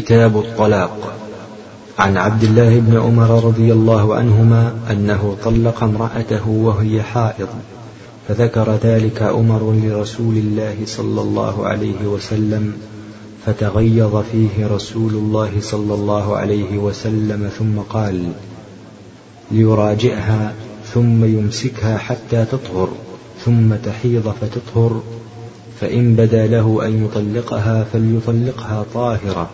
كتاب الطلاق. عن عبد الله بن عمر رضي الله عنهما أنه طلق امرأته وهي حائض فذكر ذلك عمر لرسول الله صلى الله عليه وسلم فتغيظ فيه رسول الله صلى الله عليه وسلم ثم قال ليراجعها ثم يمسكها حتى تطهر ثم تحيض فتطهر فإن بدا له أن يطلقها فليطلقها طاهرة.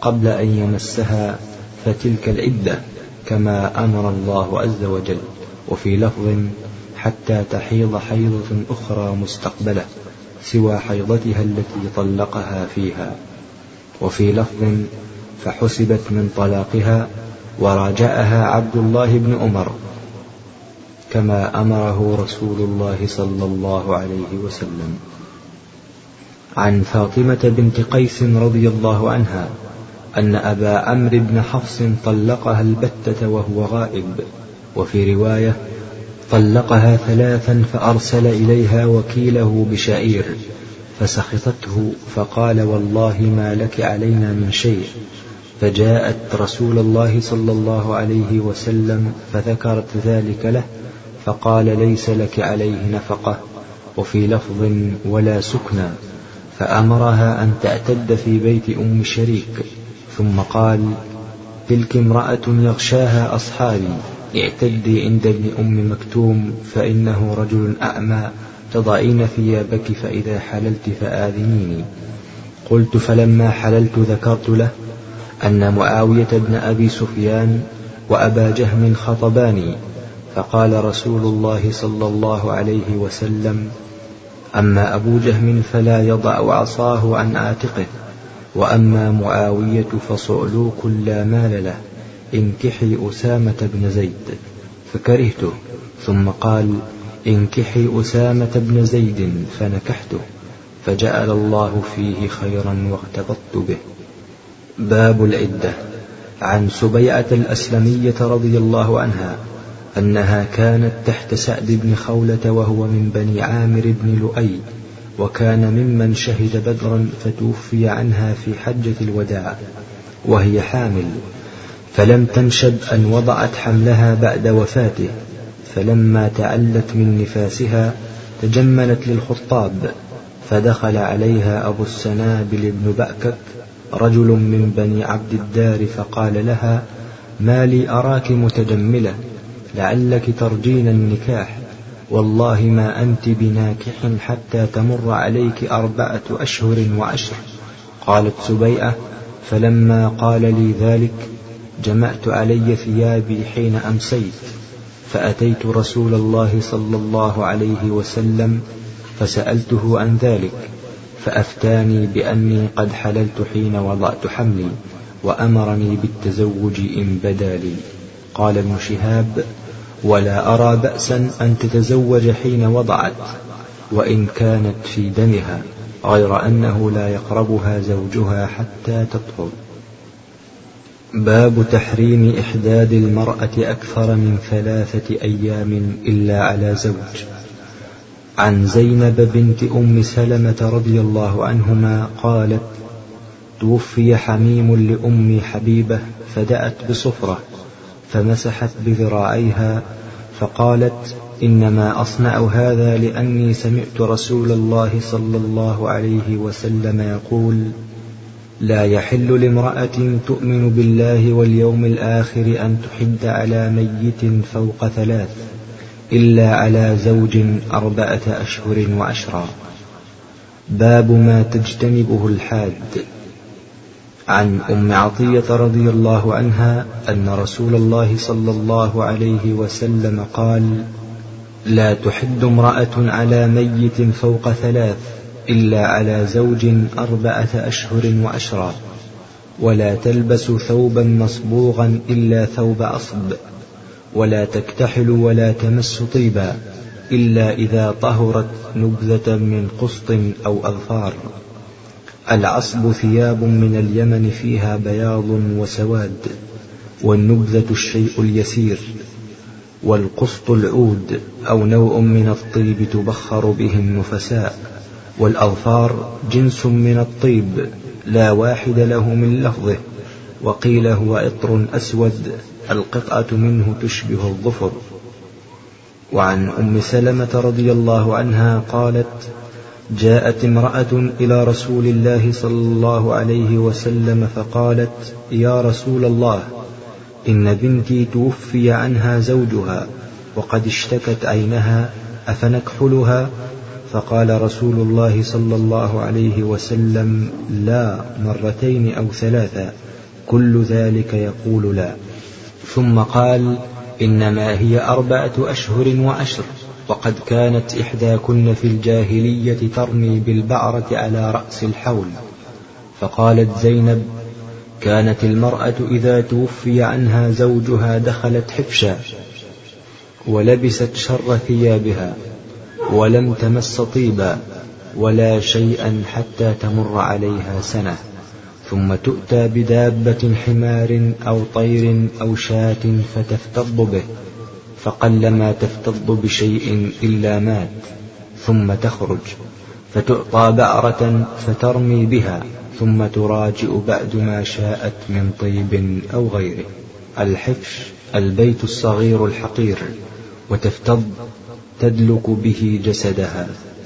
قبل أن يمسها فتلك العدة كما أمر الله عز وجل وفي لفظ حتى تحيض حيضة أخرى مستقبلة سوى حيضتها التي طلقها فيها. وفي لفظ فحسبت من طلاقها وراجعها عبد الله بن عمر كما أمره رسول الله صلى الله عليه وسلم. عن فاطمة بنت قيس رضي الله عنها أن أبا عمرو بن حفص طلقها البتة وهو غائب وفي رواية طلقها ثلاثا فأرسل إليها وكيله بشعير فسخطته فقال والله ما لك علينا من شيء. فجاءت رسول الله صلى الله عليه وسلم فذكرت ذلك له فقال ليس لك عليه نفقة وفي لفظ ولا سكنى. فأمرها أن تعتد في بيت أم شريك. ثم قال تلك امرأة يغشاها أصحابي اعتدي عند ابن أم مكتوم فإنه رجل أعمى تضعين ثيابك فإذا حللت فآذنيني. قلت فلما حللت ذكرت له أن معاوية بن أبي سفيان وأبا جهم خطباني فقال رسول الله صلى الله عليه وسلم أما أبو جهم فلا يضع عصاه عن عاتقه. وأما معاوية فصعلوك لا مال له انكحي أسامة بن زيد. فكرهته ثم قال انكحي أسامة بن زيد فنكحته. فجعل الله فيه خيرا واغتبطت به. باب العدة. عن سبيعة الأسلمية رضي الله عنها أنها كانت تحت سعد بن خولة وهو من بني عامر بن لؤي وكان ممن شهد بدرا فتوفي عنها في حجة الوداع وهي حامل فلم تنشب أن وضعت حملها بعد وفاته فلما تعلت من نفاسها تجملت للخطاب فدخل عليها أبو السنابل بن بأكك رجل من بني عبد الدار فقال لها ما لي أراك متجملة لعلك ترجين النكاح. والله ما أنت بناكح حتى تمر عليك أربعة أشهر وعشر. قالت سبيئة فلما قال لي ذلك جمعت علي ثيابي حين أمسيت. فأتيت رسول الله صلى الله عليه وسلم فسألته عن ذلك فأفتاني بأني قد حللت حين وضعت حملي وأمرني بالتزوج إن بدا لي. قال ابن شهاب ولا أرى بأسا أن تتزوج حين وضعت وإن كانت في دمها غير أنه لا يقربها زوجها حتى تطهر. باب تحريم إحداد المرأة أكثر من ثلاثة أيام إلا على زوج. عن زينب بنت أم سلمة رضي الله عنهما قالت توفي حميم لأم حبيبة فدأت بصفرة. فمسحت بذراعيها فقالت إنما أصنع هذا لأني سمعت رسول الله صلى الله عليه وسلم يقول لا يحل لامرأة تؤمن بالله واليوم الآخر أن تحد على ميت فوق ثلاث إلا على زوج أربعة أشهر وعشرا. باب ما تجتنبه الحاد. عن أم عطية رضي الله عنها أن رسول الله صلى الله عليه وسلم قال لا تحد امرأة على ميت فوق ثلاث إلا على زوج أربعة أشهر وعشرا ولا تلبس ثوبا مصبوغا إلا ثوب أصب ولا تكتحل ولا تمس طيبا إلا إذا طهرت نبذة من قسط أو أظفار. العصب ثياب من اليمن فيها بياض وسواد والنبذة الشيء اليسير والقسط العود أو نوع من الطيب تبخر به النفساء والأظفار جنس من الطيب لا واحد له من لفظه وقيل هو إطر أسود القطعة منه تشبه الظفر. وعن أم سلمة رضي الله عنها قالت جاءت امرأة إلى رسول الله صلى الله عليه وسلم فقالت يا رسول الله إن بنتي توفي عنها زوجها وقد اشتكت عينها أفنكحلها؟ فقال رسول الله صلى الله عليه وسلم لا مرتين أو ثلاثا كل ذلك يقول لا. ثم قال إنما هي أربعة أشهر وعشر وقد كانت إحداكن في الجاهلية ترمي بالبعرة على رأس الحول. فقالت زينب كانت المرأة إذا توفي عنها زوجها دخلت حفشا ولبست شر ثيابها ولم تمس طيبا ولا شيئا حتى تمر عليها سنة. ثم تؤتى بدابة حمار أو طير أو شاة فتفتض به فقلما تفتض بشيء إلا مات ثم تخرج فتعطى بعرة فترمي بها ثم تراجع بعد ما شاءت من طيب أو غيره. الحفش البيت الصغير الحقير وتفتض تدلك به جسدها.